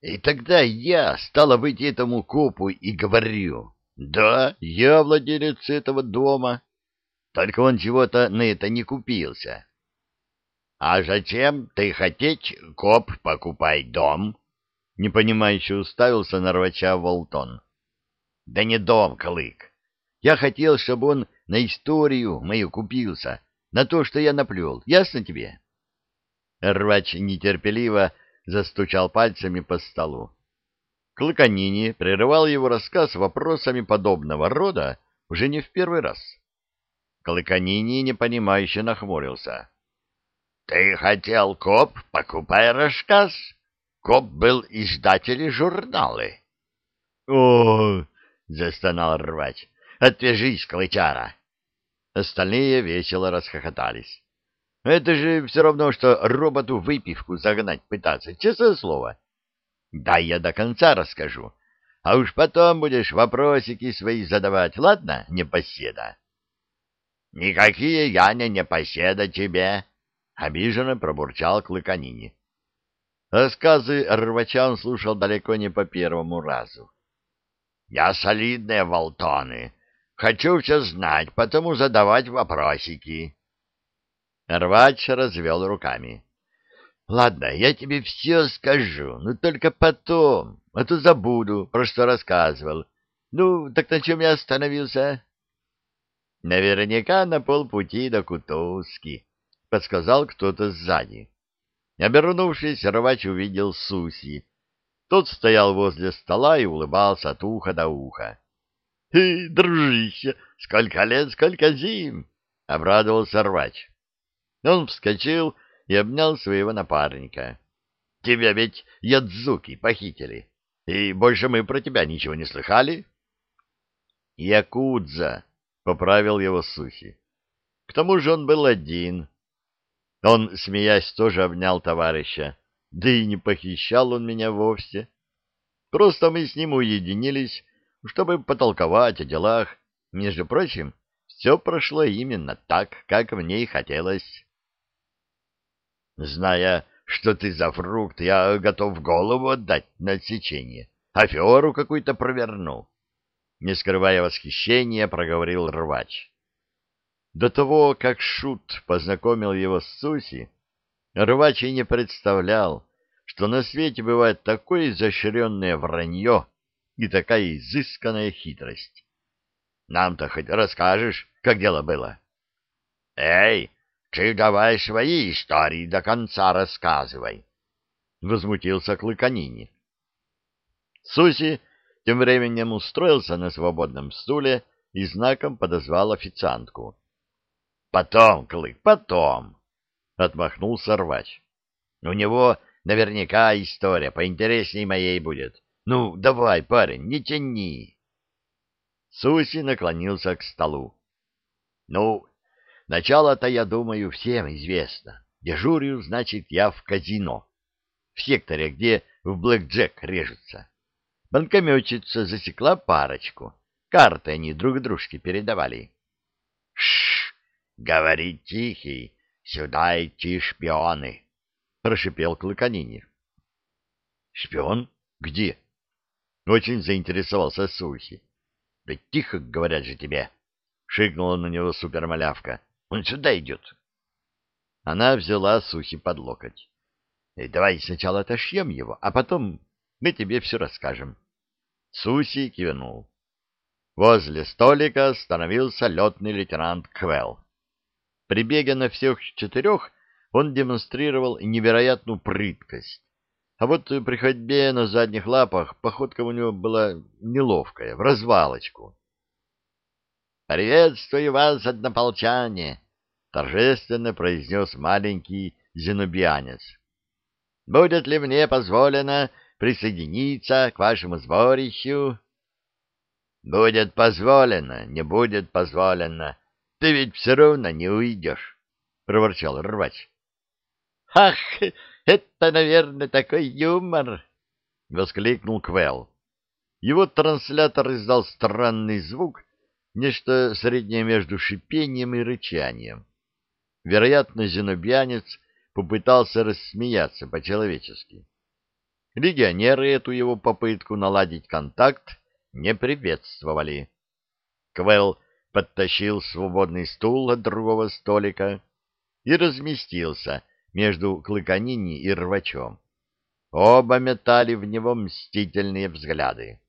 И тогда я, стала быть, этому копу и говорю, да, я владелец этого дома, только он чего-то на это не купился. А зачем ты хотеть, коп, покупай дом? Непонимающе уставился на рвача Волтон. Да не дом, Клык. Я хотел, чтобы он на историю мою купился, на то, что я наплел. Ясно тебе? Рвач нетерпеливо застучал пальцами по столу. Клыканини прерывал его рассказ вопросами подобного рода уже не в первый раз. Клыканини непонимающе нахмурился. — Ты хотел, коп, покупай рассказ? Коп был издатель журналы. — О, — застонал рвач, — отвяжись, клычара. Остальные весело расхохотались. Это же все равно, что роботу выпивку загнать пытаться, честное слово. Дай я до конца расскажу, а уж потом будешь вопросики свои задавать, ладно, непоседа? — Никакие я не непоседа тебе, — обиженно пробурчал Клыканини. Рассказы рвача он слушал далеко не по первому разу. — Я солидные волтоны, хочу все знать, потому задавать вопросики. Рвач развел руками. — Ладно, я тебе все скажу, но только потом, а то забуду, про что рассказывал. Ну, так на чем я остановился? — Наверняка на полпути до Кутузки, — подсказал кто-то сзади. Обернувшись, рвач увидел Суси. Тот стоял возле стола и улыбался от уха до уха. — Эй, дружище, сколько лет, сколько зим! — обрадовался рвач. Он вскочил и обнял своего напарника. — Тебя ведь ядзуки похитили, и больше мы про тебя ничего не слыхали? — Якудза, — поправил его Сухи. К тому же он был один. Он, смеясь, тоже обнял товарища. Да и не похищал он меня вовсе. Просто мы с ним уединились, чтобы потолковать о делах. Между прочим, все прошло именно так, как мне и хотелось. Зная, что ты за фрукт, я готов голову отдать на отсечение. Аферу какую-то провернул. Не скрывая восхищения, проговорил рвач. До того, как Шут познакомил его с Суси, рвач и не представлял, что на свете бывает такое изощренное вранье и такая изысканная хитрость. Нам-то хоть расскажешь, как дело было? — Эй, ты давай свои истории до конца рассказывай, — возмутился Клыканини. Суси тем временем устроился на свободном стуле и знаком подозвал официантку. — Потом, Клык, потом, — отмахнулся рвач. — У него наверняка история поинтересней моей будет. Ну, давай, парень, не тяни. Суси наклонился к столу. — Ну, Начало-то, я думаю, всем известно. Дежурю, значит, я в казино. В секторе, где в блэкджек режутся. Банкометчица засекла парочку. Карты они друг дружке передавали. — Шш! Говори тихий, сюда идти шпионы! — прошипел Клыканини. — Шпион? Где? — очень заинтересовался Сухи. — Да тихо, говорят же тебе! — шикнула на него супермалявка. Он сюда идет. Она взяла Сухи под локоть. «Э, — Давай сначала отошьем его, а потом мы тебе все расскажем. Суси кивнул. Возле столика становился летный лейтенант Квелл. При на всех четырех он демонстрировал невероятную прыткость. А вот при ходьбе на задних лапах походка у него была неловкая, в развалочку. «Приветствую вас, однополчане!» — торжественно произнес маленький зенобианец. «Будет ли мне позволено присоединиться к вашему сборищу?» «Будет позволено, не будет позволено. Ты ведь все равно не уйдешь», — проворчал рвач. «Ах, это, наверное, такой юмор!» — воскликнул Квелл. Его транслятор издал странный звук, нечто среднее между шипением и рычанием. Вероятно, зенобианец попытался рассмеяться по-человечески. Легионеры эту его попытку наладить контакт не приветствовали. Квелл подтащил свободный стул от другого столика и разместился между Клыканини и Рвачом. Оба метали в него мстительные взгляды.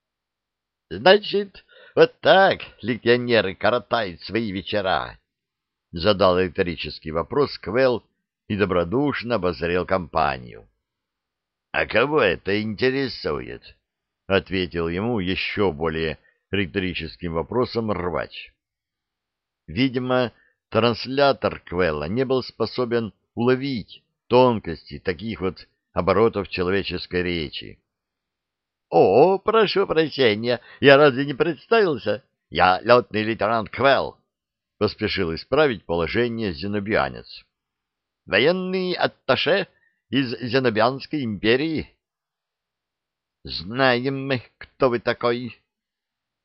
— Значит, вот так легионеры коротают свои вечера? — задал риторический вопрос Квелл и добродушно обозрел компанию. — А кого это интересует? — ответил ему еще более риторическим вопросом рвач. Видимо, транслятор Квелла не был способен уловить тонкости таких вот оборотов человеческой речи. — О, прошу прощения, я разве не представился? Я летный лейтенант Квелл, — поспешил исправить положение зенобианец. — Военный атташе из Зенобианской империи. — Знаем мы, кто вы такой,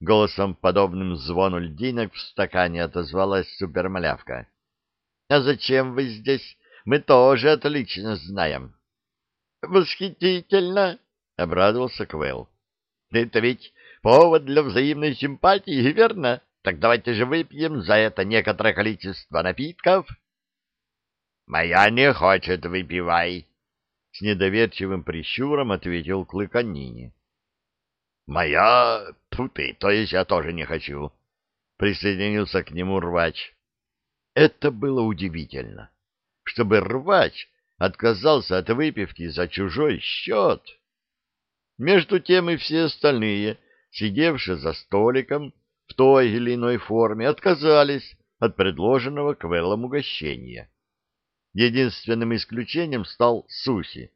Голосом, подобным звону льдинок в стакане, отозвалась супермалявка. — А зачем вы здесь? Мы тоже отлично знаем. — Восхитительно! — обрадовался Квелл. — Это ведь повод для взаимной симпатии, верно? Так давайте же выпьем за это некоторое количество напитков. — Моя не хочет, выпивай! — с недоверчивым прищуром ответил Клыканини. Моя... Тьфу ты, то есть я тоже не хочу. Присоединился к нему рвач. Это было удивительно, чтобы рвач отказался от выпивки за чужой счет. Между тем и все остальные, сидевшие за столиком в той или иной форме, отказались от предложенного Квеллом угощения. Единственным исключением стал Суси.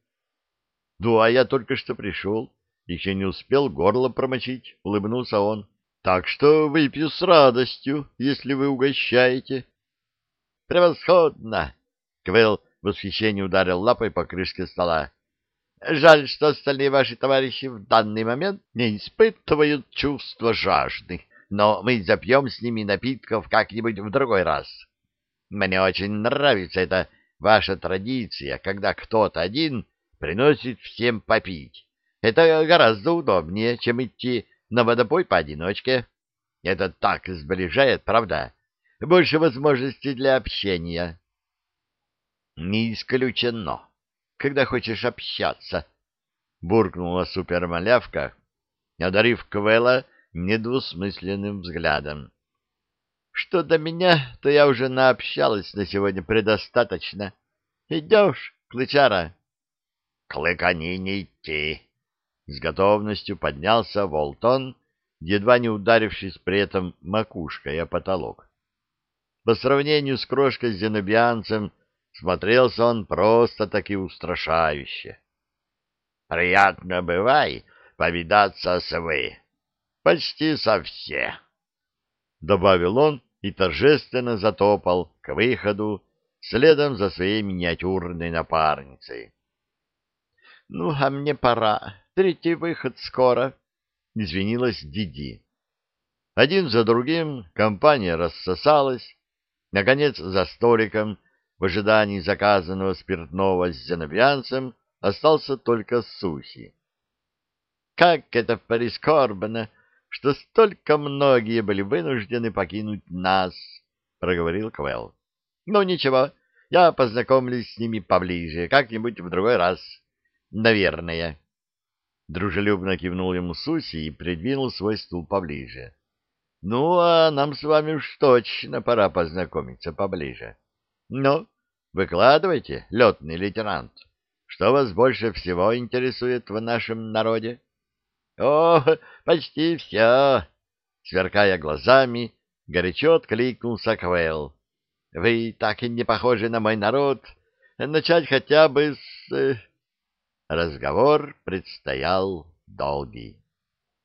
— Ну, а я только что пришел еще не успел горло промочить, улыбнулся он. Так что выпью с радостью, если вы угощаете. Превосходно! Квелл в восхищении ударил лапой по крышке стола. Жаль, что остальные ваши товарищи в данный момент не испытывают чувства жажды, но мы запьем с ними напитков как-нибудь в другой раз. Мне очень нравится эта ваша традиция, когда кто-то один приносит всем попить. Это гораздо удобнее, чем идти на водопой поодиночке. Это так сближает, правда? Больше возможностей для общения. Не исключено, когда хочешь общаться, — буркнула супермалявка, одарив Квелла недвусмысленным взглядом. Что до меня, то я уже наобщалась на сегодня предостаточно. Идешь, клычара? Клыкани не идти, с готовностью поднялся Волтон, едва не ударившись при этом макушкой о потолок. По сравнению с крошкой-зенобианцем смотрелся он просто-таки устрашающе. «Приятно бывай повидаться с вы. Почти со все», — добавил он и торжественно затопал к выходу следом за своей миниатюрной напарницей. «Ну, а мне пора. Третий выход скоро, — извинилась Диди. Один за другим компания рассосалась. Наконец, за столиком, в ожидании заказанного спиртного с зеновьянцем, остался только Суси. Как это прискорбно, что столько многие были вынуждены покинуть нас, — проговорил Квелл. — Ну, ничего, я познакомлюсь с ними поближе, как-нибудь в другой раз. Наверное. Дружелюбно кивнул ему Суси и придвинул свой стул поближе. — Ну, а нам с вами уж точно пора познакомиться поближе. Ну, выкладывайте, летный лейтенант, что вас больше всего интересует в нашем народе? — О, почти все! — сверкая глазами, горячо откликнулся Квелл. — Вы так и не похожи на мой народ. Начать хотя бы с... Разговор предстоял долгий.